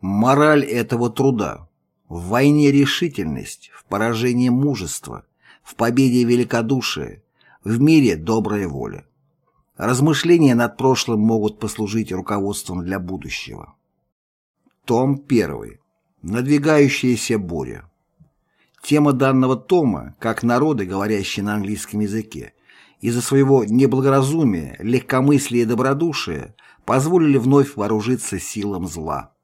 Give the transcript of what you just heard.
Мораль этого труда. В войне решительность, в поражении мужество, в победе великодушие, в мире добрая воля. Размышления над прошлым могут послужить руководством для будущего. Том 1. Надвигающаяся буря. Тема данного тома, как народы, говорящие на английском языке, из-за своего неблагоразумия, легкомыслия и добродушия, позволили вновь вооружиться силам зла.